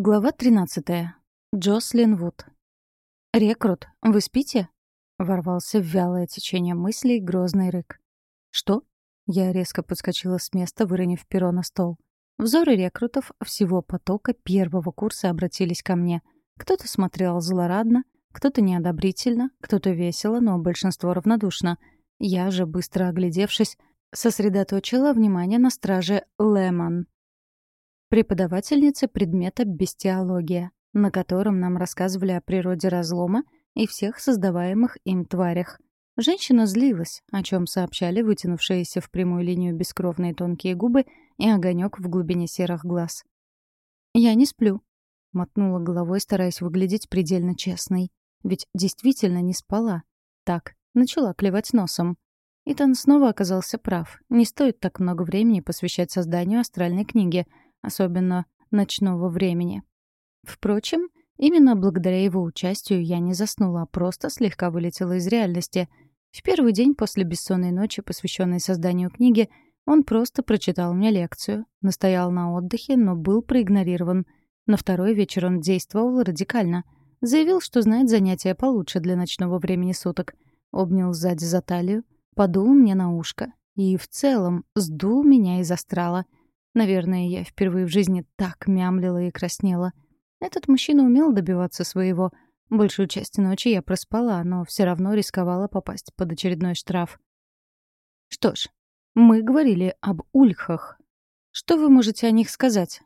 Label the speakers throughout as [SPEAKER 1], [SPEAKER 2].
[SPEAKER 1] Глава 13. Джослин Вуд. «Рекрут, вы спите?» — ворвался в вялое течение мыслей грозный рык. «Что?» — я резко подскочила с места, выронив перо на стол. Взоры рекрутов всего потока первого курса обратились ко мне. Кто-то смотрел злорадно, кто-то неодобрительно, кто-то весело, но большинство равнодушно. Я же, быстро оглядевшись, сосредоточила внимание на страже Лемон, преподавательницы предмета бестиология, на котором нам рассказывали о природе разлома и всех создаваемых им тварях. Женщина злилась, о чем сообщали вытянувшиеся в прямую линию бескровные тонкие губы и огонек в глубине серых глаз. «Я не сплю», — мотнула головой, стараясь выглядеть предельно честной. Ведь действительно не спала. Так, начала клевать носом. Итан снова оказался прав. Не стоит так много времени посвящать созданию астральной книги — особенно ночного времени. Впрочем, именно благодаря его участию я не заснула, а просто слегка вылетела из реальности. В первый день после бессонной ночи, посвященной созданию книги, он просто прочитал мне лекцию, настоял на отдыхе, но был проигнорирован. На второй вечер он действовал радикально. Заявил, что знает занятия получше для ночного времени суток. Обнял сзади за талию, подул мне на ушко и в целом сдул меня из астрала — Наверное, я впервые в жизни так мямлила и краснела. Этот мужчина умел добиваться своего. Большую часть ночи я проспала, но все равно рисковала попасть под очередной штраф. Что ж, мы говорили об ульхах. Что вы можете о них сказать?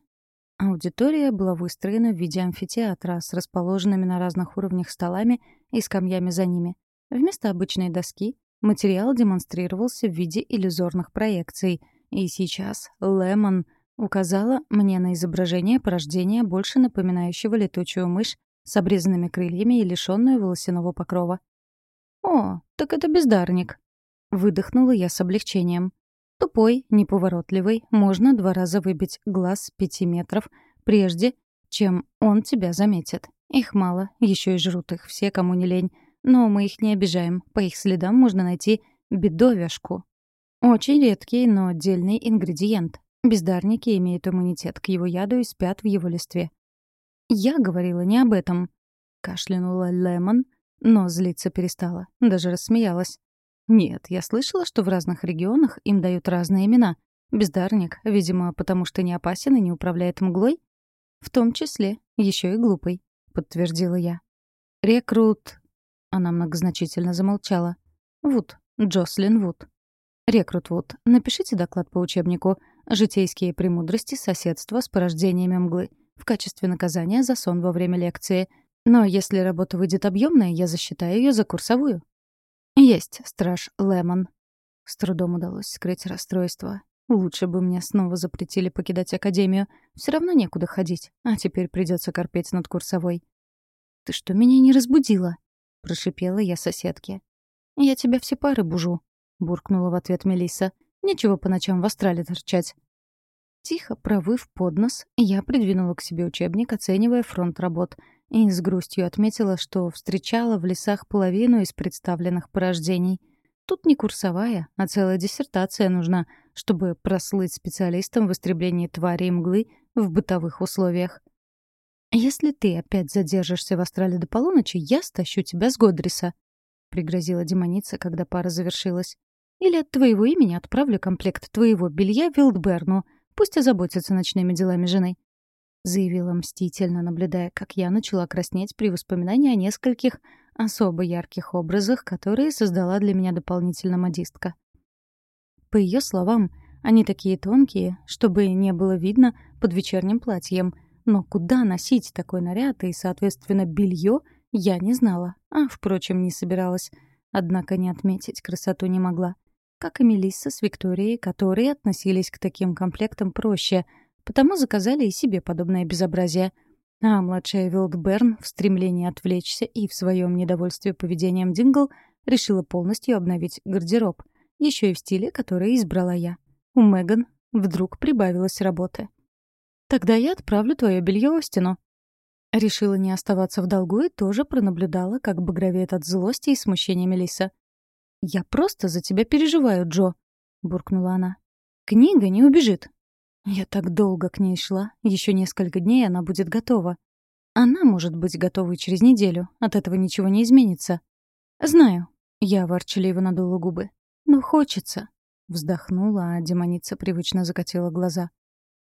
[SPEAKER 1] Аудитория была выстроена в виде амфитеатра с расположенными на разных уровнях столами и скамьями за ними. Вместо обычной доски материал демонстрировался в виде иллюзорных проекций — и сейчас Лемон указала мне на изображение порождения, больше напоминающего летучую мышь с обрезанными крыльями и лишённую волосяного покрова. «О, так это бездарник!» — выдохнула я с облегчением. Тупой, неповоротливый, можно два раза выбить глаз пяти метров, прежде чем он тебя заметит. Их мало, еще и жрут их все, кому не лень. Но мы их не обижаем, по их следам можно найти бедовяшку, очень редкий, но отдельный ингредиент. Бездарники имеют иммунитет к его яду и спят в его листве. «Я говорила не об этом», — кашлянула Лемон, но злиться перестала, даже рассмеялась. «Нет, я слышала, что в разных регионах им дают разные имена. Бездарник, видимо, потому что не опасен и не управляет мглой?» «В том числе, еще и глупый», — подтвердила я. «Рекрут...» — она многозначительно замолчала. «Вуд, Джослин Вуд. Рекрут Вуд, напишите доклад по учебнику «Житейские премудрости соседства с порождениями мглы» в качестве наказания за сон во время лекции. Но если работа выйдет объемная, я засчитаю ее за курсовую. Есть, страж Лемон. С трудом удалось скрыть расстройство. Лучше бы мне снова запретили покидать академию. Все равно некуда ходить, а теперь придется корпеть над курсовой. «Ты что, меня не разбудила?» — прошипела я соседке. «Я тебя все пары бужу», буркнула в ответ Мелисса. «Нечего по ночам в астрале торчать». Тихо провыв под нос, я придвинула к себе учебник, оценивая фронт работ, и с грустью отметила, что встречала в лесах половину из представленных порождений. Тут не курсовая, а целая диссертация нужна, чтобы прослыть специалистом в истреблении тварей мглы в бытовых условиях. «Если ты опять задержишься в астрале до полуночи, я стащу тебя с Годриса», — пригрозила демоница, когда пара завершилась. Или от твоего имени отправлю комплект твоего белья Вилдберну. Пусть озаботится ночными делами жены», — заявила мстительно, наблюдая, как я начала краснеть при воспоминании о нескольких особо ярких образах, которые создала для меня дополнительно модистка. По ее словам, они такие тонкие, чтобы не было видно под вечерним платьем. Но куда носить такой наряд и, соответственно, белье, я не знала, а, впрочем, не собиралась. Однако не отметить красоту не могла как и Мелисса с Викторией, которые относились к таким комплектам проще, потому заказали и себе подобное безобразие. А младшая Вилдберн в стремлении отвлечься и в своем недовольстве поведением Дингл решила полностью обновить гардероб, еще и в стиле, который избрала я. У Меган вдруг прибавилось работы. «Тогда я отправлю твое белье Остину». Решила не оставаться в долгу и тоже пронаблюдала, как багровеет от злости и смущения Мелисса. «Я просто за тебя переживаю, Джо», — буркнула она. «Книга не убежит». Я так долго к ней шла, еще несколько дней она будет готова. Она может быть готова и через неделю, от этого ничего не изменится. Знаю. Я ворчаливо надула губы. Но хочется. Вздохнула, а демоница привычно закатила глаза.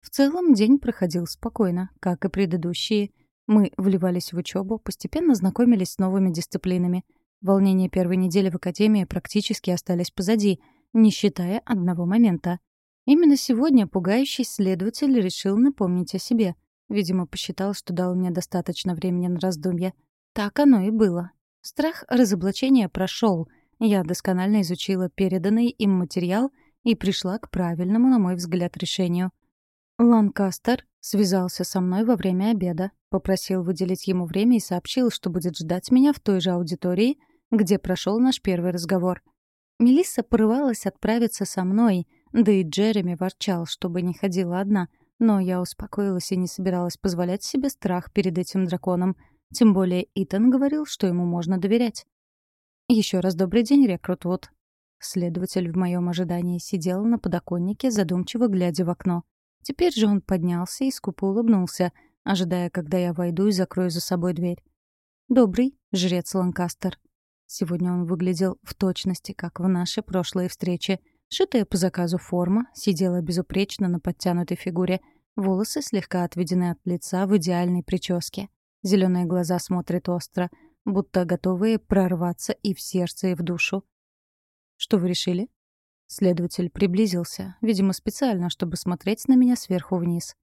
[SPEAKER 1] В целом день проходил спокойно, как и предыдущие. Мы вливались в учебу, постепенно знакомились с новыми дисциплинами. Волнения первой недели в академии практически остались позади, не считая одного момента. Именно сегодня пугающий следователь решил напомнить о себе. Видимо, посчитал, что дал мне достаточно времени на раздумья. Так оно и было. Страх разоблачения прошел. Я досконально изучила переданный им материал и пришла к правильному, на мой взгляд, решению. Ланкастер связался со мной во время обеда, попросил выделить ему время и сообщил, что будет ждать меня в той же аудитории, где прошел наш первый разговор. Мелисса порывалась отправиться со мной — да и Джереми ворчал, чтобы не ходила одна, но я успокоилась и не собиралась позволять себе страх перед этим драконом. Тем более Итан говорил, что ему можно доверять. Еще раз добрый день, рекрут Вуд. Следователь в моем ожидании сидел на подоконнике, задумчиво глядя в окно. Теперь же он поднялся и скупо улыбнулся, ожидая, когда я войду и закрою за собой дверь. «Добрый, жрец Ланкастер». Сегодня он выглядел в точности, как в нашей прошлой встрече — Шитая по заказу форма сидела безупречно на подтянутой фигуре, волосы слегка отведены от лица в идеальной прическе. Зеленые глаза смотрят остро, будто готовые прорваться и в сердце, и в душу. «Что вы решили?» Следователь приблизился, видимо, специально, чтобы смотреть на меня сверху вниз.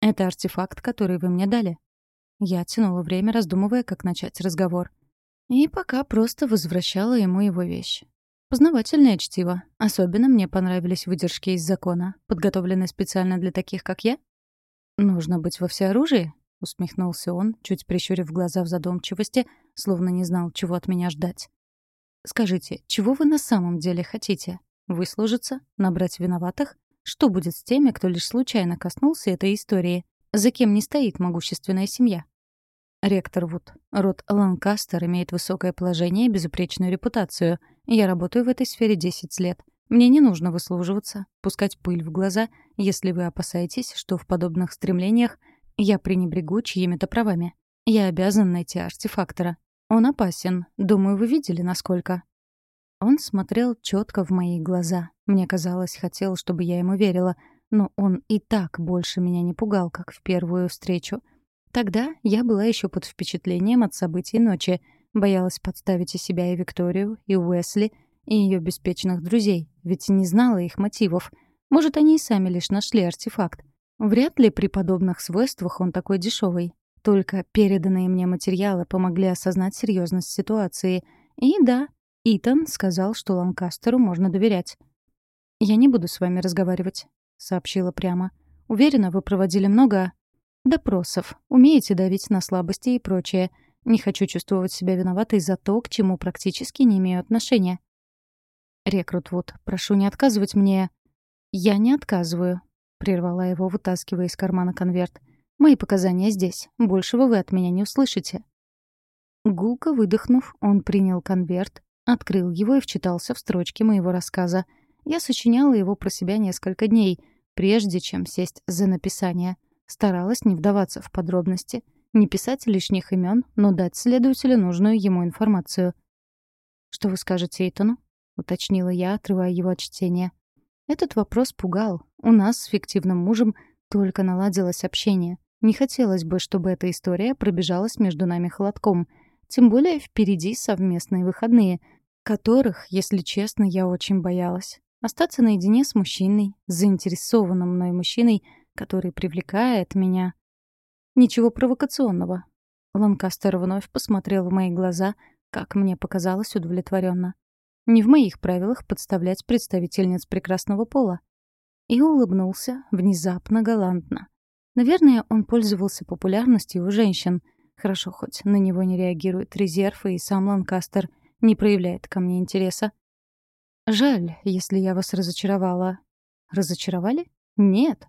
[SPEAKER 1] «Это артефакт, который вы мне дали». Я тянула время, раздумывая, как начать разговор. И пока просто возвращала ему его вещь. Познавательное чтиво. Особенно мне понравились выдержки из закона, подготовленные специально для таких, как я. «Нужно быть во всеоружии?» — усмехнулся он, чуть прищурив глаза в задумчивости, словно не знал, чего от меня ждать. «Скажите, чего вы на самом деле хотите? Выслужиться? Набрать виноватых? Что будет с теми, кто лишь случайно коснулся этой истории? За кем не стоит могущественная семья?» Ректор Вуд. Род Ланкастер имеет высокое положение и безупречную репутацию. Я работаю в этой сфере 10 лет. Мне не нужно выслуживаться, пускать пыль в глаза, если вы опасаетесь, что в подобных стремлениях я пренебрегу чьими-то правами. Я обязан найти артефактора. Он опасен. Думаю, вы видели, насколько. Он смотрел четко в мои глаза. Мне казалось, хотел, чтобы я ему верила. Но он и так больше меня не пугал, как в первую встречу — Тогда я была еще под впечатлением от событий ночи, боялась подставить и себя, и Викторию, и Уэсли, и ее беспечных друзей, ведь не знала их мотивов. Может, они и сами лишь нашли артефакт. Вряд ли при подобных свойствах он такой дешевый. Только переданные мне материалы помогли осознать серьезность ситуации. И да, Итан сказал, что Ланкастеру можно доверять. «Я не буду с вами разговаривать», — сообщила прямо. «Уверена, вы проводили много Допросов. Умеете давить на слабости и прочее. Не хочу чувствовать себя виноватой за то, к чему практически не имею отношения. Рекрут вот, прошу не отказывать мне. Я не отказываю, прервала его, вытаскивая из кармана конверт. Мои показания здесь. Большего вы от меня не услышите. Гулко выдохнув, он принял конверт, открыл его и вчитался в строчки моего рассказа. Я сочиняла его про себя несколько дней, прежде чем сесть за написание — Старалась не вдаваться в подробности, не писать лишних имен, но дать следователю нужную ему информацию. «Что вы скажете Эйтону?» — уточнила я, отрывая его от чтения. Этот вопрос пугал. У нас с фиктивным мужем только наладилось общение. Не хотелось бы, чтобы эта история пробежалась между нами холодком. Тем более впереди совместные выходные, которых, если честно, я очень боялась. Остаться наедине с мужчиной, заинтересованным мной мужчиной, который привлекает меня. Ничего провокационного. Ланкастер вновь посмотрел в мои глаза, как мне показалось удовлетворенно. Не в моих правилах подставлять представительниц прекрасного пола. И улыбнулся внезапно галантно. Наверное, он пользовался популярностью у женщин. Хорошо, хоть на него не реагирует резерв, и сам Ланкастер не проявляет ко мне интереса. Жаль, если я вас разочаровала. Разочаровали? Нет.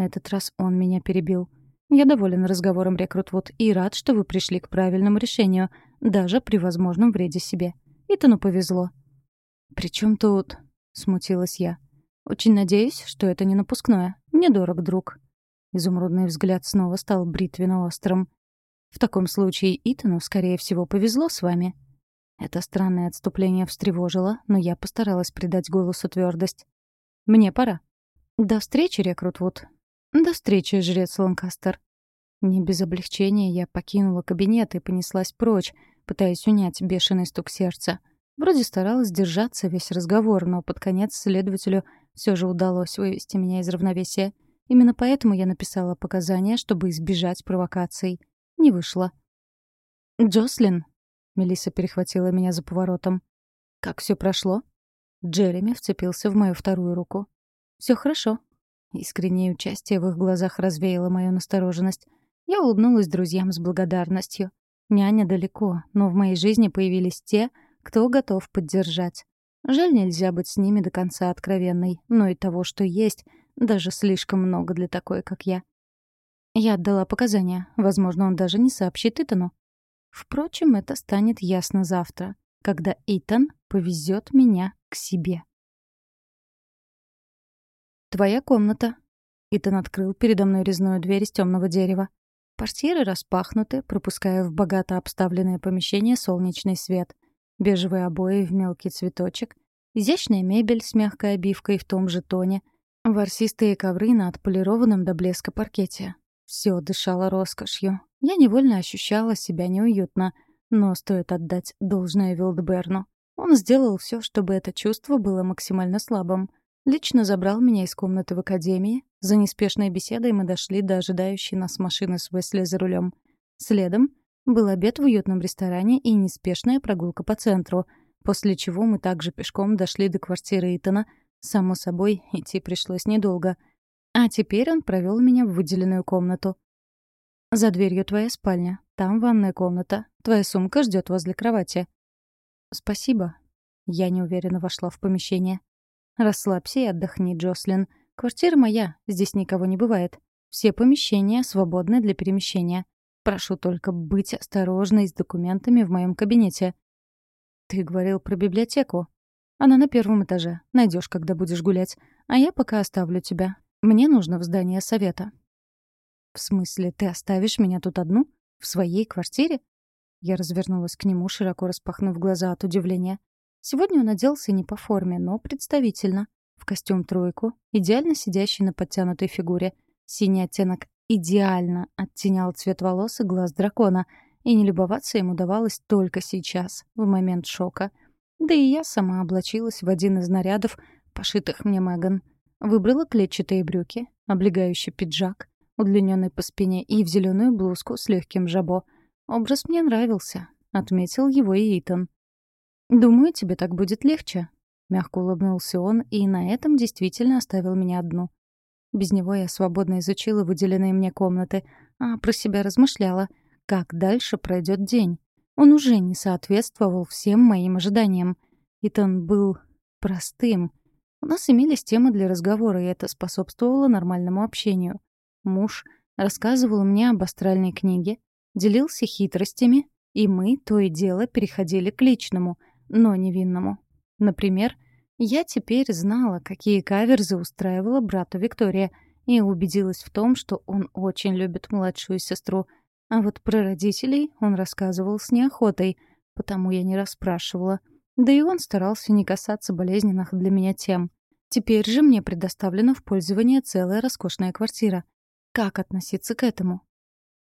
[SPEAKER 1] На этот раз он меня перебил. «Я доволен разговором, рекрутвуд, и рад, что вы пришли к правильному решению, даже при возможном вреде себе. Итану повезло». «При чем тут?» — смутилась я. «Очень надеюсь, что это не напускное. Мне дорог друг». Изумрудный взгляд снова стал бритвенно-острым. «В таком случае Итану, скорее всего, повезло с вами». Это странное отступление встревожило, но я постаралась придать голосу твердость. «Мне пора». «До встречи, рекрут Вуд». «До встречи, жрец Ланкастер». Не без облегчения я покинула кабинет и понеслась прочь, пытаясь унять бешеный стук сердца. Вроде старалась держаться весь разговор, но под конец следователю все же удалось вывести меня из равновесия. Именно поэтому я написала показания, чтобы избежать провокаций. Не вышло. «Джослин!» — Мелисса перехватила меня за поворотом. «Как все прошло?» Джереми вцепился в мою вторую руку. Все хорошо». Искреннее участие в их глазах развеяло мою настороженность. Я улыбнулась друзьям с благодарностью. Няня далеко, но в моей жизни появились те, кто готов поддержать. Жаль, нельзя быть с ними до конца откровенной, но и того, что есть, даже слишком много для такой, как я. Я отдала показания. Возможно, он даже не сообщит Итану. Впрочем, это станет ясно завтра, когда Итан повезет меня к себе. «Твоя комната». Итан открыл передо мной резную дверь из темного дерева. Портьеры распахнуты, пропуская в богато обставленное помещение солнечный свет. Бежевые обои в мелкий цветочек, изящная мебель с мягкой обивкой в том же тоне, ворсистые ковры на отполированном до блеска паркете. Все дышало роскошью. Я невольно ощущала себя неуютно, но стоит отдать должное Вилдберну. Он сделал все, чтобы это чувство было максимально слабым. Лично забрал меня из комнаты в академии. За неспешной беседой мы дошли до ожидающей нас машины с Уэсли за рулем. Следом был обед в уютном ресторане и неспешная прогулка по центру, после чего мы также пешком дошли до квартиры Итана. Само собой, идти пришлось недолго. А теперь он провел меня в выделенную комнату. «За дверью твоя спальня. Там ванная комната. Твоя сумка ждет возле кровати». «Спасибо». Я неуверенно вошла в помещение. «Расслабься и отдохни, Джослин. Квартира моя, здесь никого не бывает. Все помещения свободны для перемещения. Прошу только быть осторожной с документами в моем кабинете». «Ты говорил про библиотеку?» «Она на первом этаже. Найдешь, когда будешь гулять. А я пока оставлю тебя. Мне нужно в здание совета». «В смысле, ты оставишь меня тут одну? В своей квартире?» Я развернулась к нему, широко распахнув глаза от удивления. Сегодня он оделся не по форме, но представительно. В костюм тройку, идеально сидящий на подтянутой фигуре. Синий оттенок идеально оттенял цвет волос и глаз дракона, и не любоваться ему давалось только сейчас, в момент шока. Да и я сама облачилась в один из нарядов, пошитых мне Меган. Выбрала клетчатые брюки, облегающий пиджак, удлиненный по спине и в зеленую блузку с легким жабо. Образ мне нравился, отметил его и Итан. «Думаю, тебе так будет легче», — мягко улыбнулся он, и на этом действительно оставил меня одну. Без него я свободно изучила выделенные мне комнаты, а про себя размышляла, как дальше пройдет день. Он уже не соответствовал всем моим ожиданиям. Итан был простым. У нас имелись темы для разговора, и это способствовало нормальному общению. Муж рассказывал мне об астральной книге, делился хитростями, и мы то и дело переходили к личному — но невинному. Например, я теперь знала, какие каверзы устраивала брату Виктория, и убедилась в том, что он очень любит младшую сестру. А вот про родителей он рассказывал с неохотой, потому я не расспрашивала. Да и он старался не касаться болезненных для меня тем. Теперь же мне предоставлена в пользование целая роскошная квартира. Как относиться к этому?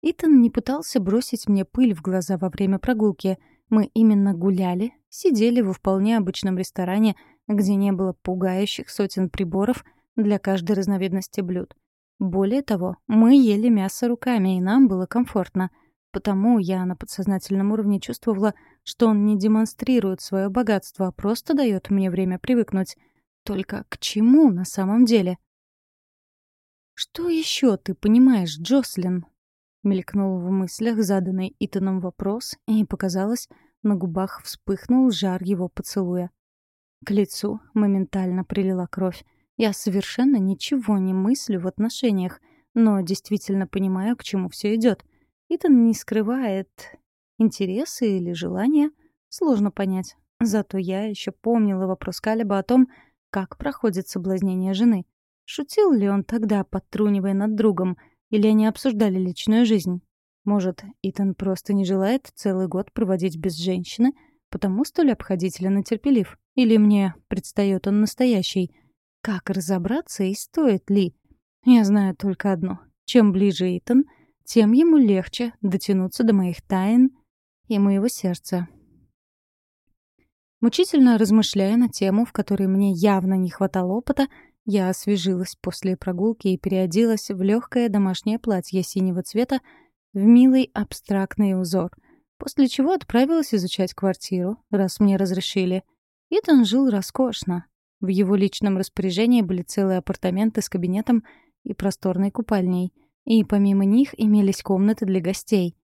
[SPEAKER 1] Итан не пытался бросить мне пыль в глаза во время прогулки — мы именно гуляли, сидели во вполне обычном ресторане, где не было пугающих сотен приборов для каждой разновидности блюд. Более того, мы ели мясо руками, и нам было комфортно. Потому я на подсознательном уровне чувствовала, что он не демонстрирует свое богатство, а просто дает мне время привыкнуть. Только к чему на самом деле? «Что еще ты понимаешь, Джослин?» Мелькнул в мыслях заданный Итаном вопрос, и показалось, на губах вспыхнул жар его поцелуя. К лицу моментально прилила кровь. Я совершенно ничего не мыслю в отношениях, но действительно понимаю, к чему все идет. Итан не скрывает интересы или желания, сложно понять. Зато я еще помнила вопрос Калиба о том, как проходит соблазнение жены. Шутил ли он тогда, подтрунивая над другом, или они обсуждали личную жизнь? Может, Итан просто не желает целый год проводить без женщины, потому столь обходителен и терпелив? Или мне предстает он настоящий? Как разобраться и стоит ли? Я знаю только одно. Чем ближе Итан, тем ему легче дотянуться до моих тайн и моего сердца. Мучительно размышляя на тему, в которой мне явно не хватало опыта, я освежилась после прогулки и переоделась в легкое домашнее платье синего цвета в милый абстрактный узор, после чего отправилась изучать квартиру, раз мне разрешили. Итан жил роскошно. В его личном распоряжении были целые апартаменты с кабинетом и просторной купальней, и помимо них имелись комнаты для гостей.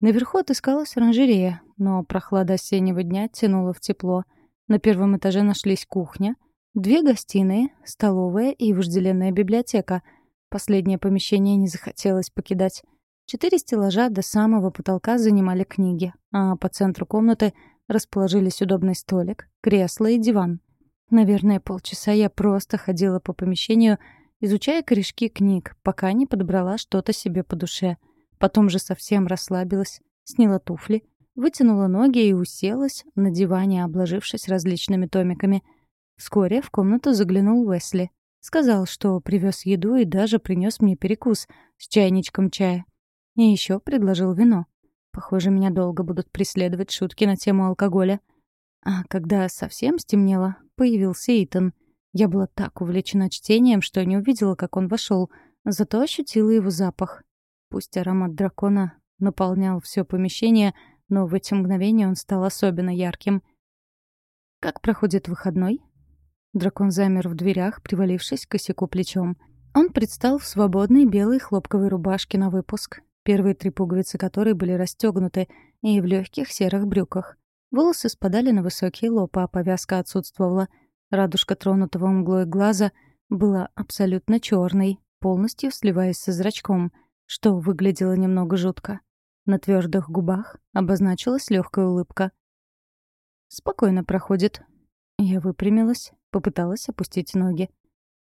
[SPEAKER 1] Наверху отыскалась оранжерея, но прохлада осеннего дня тянула в тепло. На первом этаже нашлись кухня, две гостиные, столовая и вожделенная библиотека. Последнее помещение не захотелось покидать. Четыре стеллажа до самого потолка занимали книги, а по центру комнаты расположились удобный столик, кресло и диван. Наверное, полчаса я просто ходила по помещению, изучая корешки книг, пока не подобрала что-то себе по душе — Потом же совсем расслабилась, сняла туфли, вытянула ноги и уселась на диване, обложившись различными томиками. Вскоре в комнату заглянул Уэсли. Сказал, что привез еду и даже принес мне перекус с чайничком чая. И еще предложил вино. Похоже, меня долго будут преследовать шутки на тему алкоголя. А когда совсем стемнело, появился Итан. Я была так увлечена чтением, что не увидела, как он вошел, зато ощутила его запах. Пусть аромат дракона наполнял все помещение, но в эти мгновения он стал особенно ярким. «Как проходит выходной?» Дракон замер в дверях, привалившись к косяку плечом. Он предстал в свободной белой хлопковой рубашке на выпуск, первые три пуговицы которой были расстегнуты, и в легких серых брюках. Волосы спадали на высокий лоб, а повязка отсутствовала. Радужка тронутого мглой глаза была абсолютно черной, полностью сливаясь со зрачком — что выглядело немного жутко. На твердых губах обозначилась легкая улыбка. «Спокойно проходит». Я выпрямилась, попыталась опустить ноги.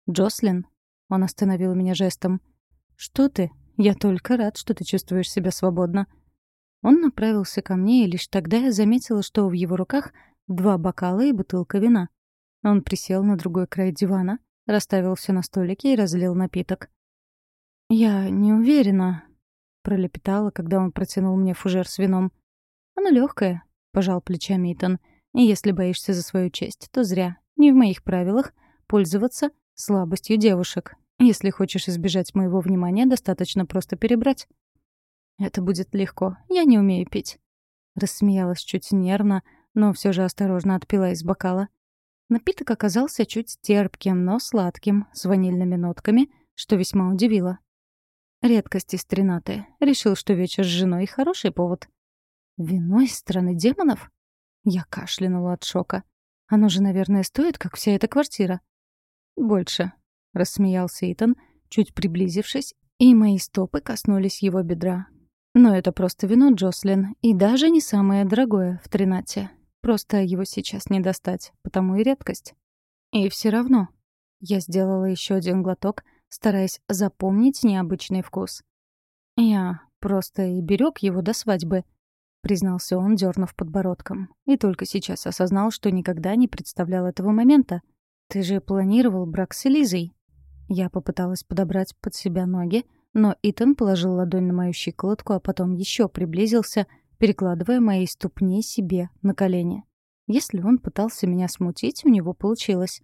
[SPEAKER 1] «Джослин?» Он остановил меня жестом. «Что ты? Я только рад, что ты чувствуешь себя свободно». Он направился ко мне, и лишь тогда я заметила, что в его руках два бокала и бутылка вина. Он присел на другой край дивана, расставил все на столике и разлил напиток. «Я не уверена», — пролепетала, когда он протянул мне фужер с вином. «Оно легкое», — пожал плечами Итан. «И если боишься за свою честь, то зря. Не в моих правилах пользоваться слабостью девушек. Если хочешь избежать моего внимания, достаточно просто перебрать». «Это будет легко. Я не умею пить». Рассмеялась чуть нервно, но все же осторожно отпила из бокала. Напиток оказался чуть терпким, но сладким, с ванильными нотками, что весьма удивило. Редкость из тринаты. Решил, что вечер с женой — хороший повод. Вино из страны демонов? Я кашлянула от шока. Оно же, наверное, стоит, как вся эта квартира. Больше, — рассмеялся Итан, чуть приблизившись, и мои стопы коснулись его бедра. Но это просто вино, Джослин, и даже не самое дорогое в тринате. Просто его сейчас не достать, потому и редкость. И все равно. Я сделала еще один глоток, стараясь запомнить необычный вкус. «Я просто и берег его до свадьбы», — признался он, дернув подбородком. И только сейчас осознал, что никогда не представлял этого момента. «Ты же планировал брак с Элизой». Я попыталась подобрать под себя ноги, но Итан положил ладонь на мою щиколотку, а потом еще приблизился, перекладывая мои ступни себе на колени. Если он пытался меня смутить, у него получилось.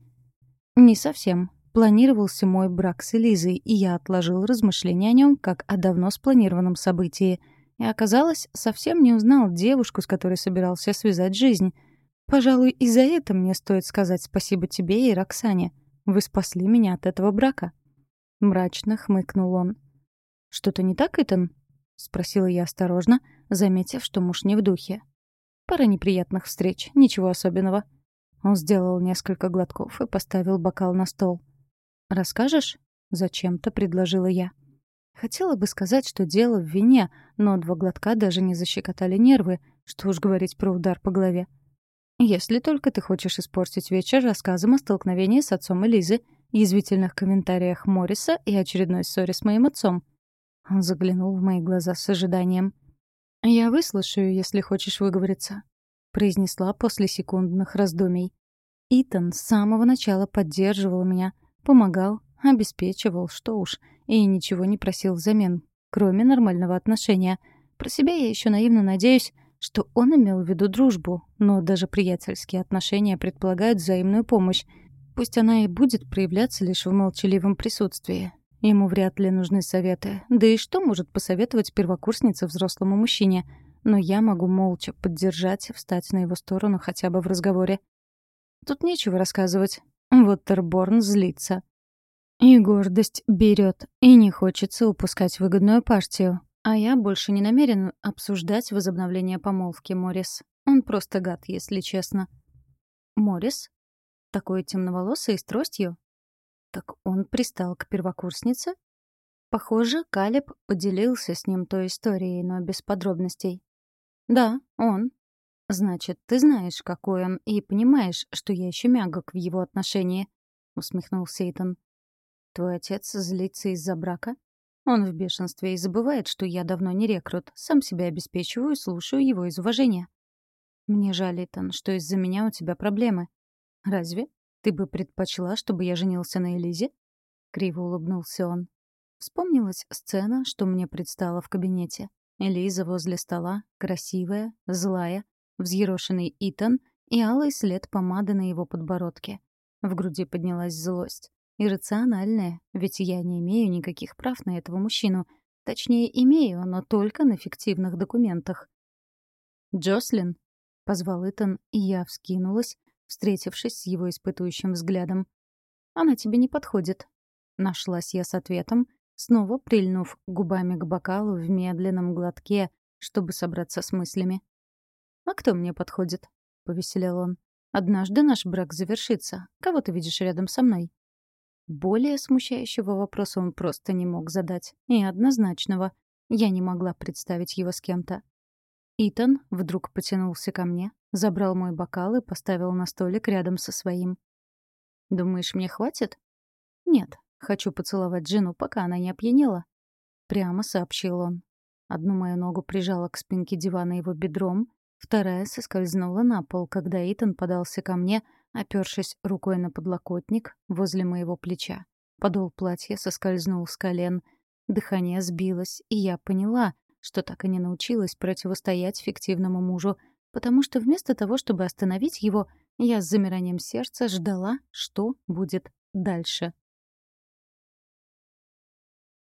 [SPEAKER 1] «Не совсем», Планировался мой брак с Элизой, и я отложил размышления о нем как о давно спланированном событии. И оказалось, совсем не узнал девушку, с которой собирался связать жизнь. Пожалуй, и за это мне стоит сказать спасибо тебе и Роксане. Вы спасли меня от этого брака. Мрачно хмыкнул он. «Что-то не так, Итан?» — спросила я осторожно, заметив, что муж не в духе. «Пара неприятных встреч, ничего особенного». Он сделал несколько глотков и поставил бокал на стол. «Расскажешь?» — зачем-то предложила я. Хотела бы сказать, что дело в вине, но два глотка даже не защекотали нервы, что уж говорить про удар по голове. «Если только ты хочешь испортить вечер рассказом о столкновении с отцом Элизы, язвительных комментариях Морриса и очередной ссоре с моим отцом. Он заглянул в мои глаза с ожиданием. «Я выслушаю, если хочешь выговориться», — произнесла после секундных раздумий. Итан с самого начала поддерживал меня, помогал, обеспечивал, что уж, и ничего не просил взамен, кроме нормального отношения. Про себя я еще наивно надеюсь, что он имел в виду дружбу, но даже приятельские отношения предполагают взаимную помощь, пусть она и будет проявляться лишь в молчаливом присутствии. Ему вряд ли нужны советы. Да и что может посоветовать первокурсница взрослому мужчине? Но я могу молча поддержать, встать на его сторону хотя бы в разговоре. Тут нечего рассказывать. Воттерборн злится. И гордость берет, и не хочется упускать выгодную партию. А я больше не намерен обсуждать возобновление помолвки Моррис. Он просто гад, если честно. Моррис? Такой темноволосый и с тростью? Так он пристал к первокурснице? Похоже, Калеб поделился с ним той историей, но без подробностей. Да, он. Значит, ты знаешь, какой он, и понимаешь, что я еще мягок в его отношении, усмехнулся Итан. Твой отец злится из-за брака? Он в бешенстве и забывает, что я давно не рекрут, сам себя обеспечиваю и слушаю его из уважения. Мне жаль, Итан, что из-за меня у тебя проблемы. Разве? Ты бы предпочла, чтобы я женился на Элизе? Криво улыбнулся он. Вспомнилась сцена, что мне предстала в кабинете. Элиза возле стола, красивая, злая, взъерошенный Итан и алый след помады на его подбородке. В груди поднялась злость. Иррациональная, ведь я не имею никаких прав на этого мужчину. Точнее, имею, но только на фиктивных документах. «Джослин», — позвал Итан, и я вскинулась, встретившись с его испытующим взглядом. «Она тебе не подходит». Нашлась я с ответом, снова прильнув губами к бокалу в медленном глотке, чтобы собраться с мыслями. «А кто мне подходит?» — повеселел он. «Однажды наш брак завершится. Кого ты видишь рядом со мной?» Более смущающего вопроса он просто не мог задать. И однозначного. Я не могла представить его с кем-то. Итан вдруг потянулся ко мне, забрал мой бокал и поставил на столик рядом со своим. «Думаешь, мне хватит?» «Нет, хочу поцеловать жену, пока она не опьянела», — прямо сообщил он. Одну мою ногу прижала к спинке дивана его бедром, вторая соскользнула на пол, когда Итан подался ко мне, опёршись рукой на подлокотник возле моего плеча. Подол платья соскользнул с колен, дыхание сбилось, и я поняла, что так и не научилась противостоять фиктивному мужу, потому что вместо того, чтобы остановить его, я с замиранием сердца ждала, что будет дальше.